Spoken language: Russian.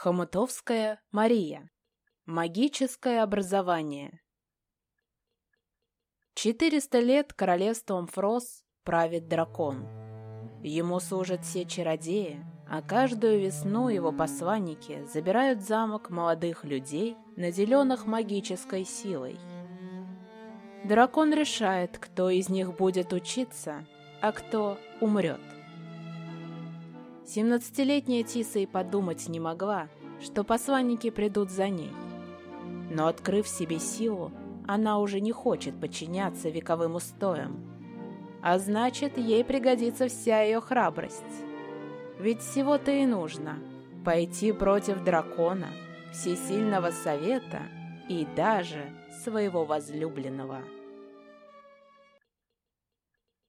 Хомутовская Мария. Магическое образование. 400 лет королевством Фрос правит дракон. Ему служат все чародеи, а каждую весну его посланники забирают замок молодых людей, наделенных магической силой. Дракон решает, кто из них будет учиться, а кто умрет. Семнадцатилетняя Тиса и подумать не могла, что посланники придут за ней. Но, открыв себе силу, она уже не хочет подчиняться вековым устоям. А значит, ей пригодится вся ее храбрость. Ведь всего-то и нужно пойти против дракона, всесильного совета и даже своего возлюбленного.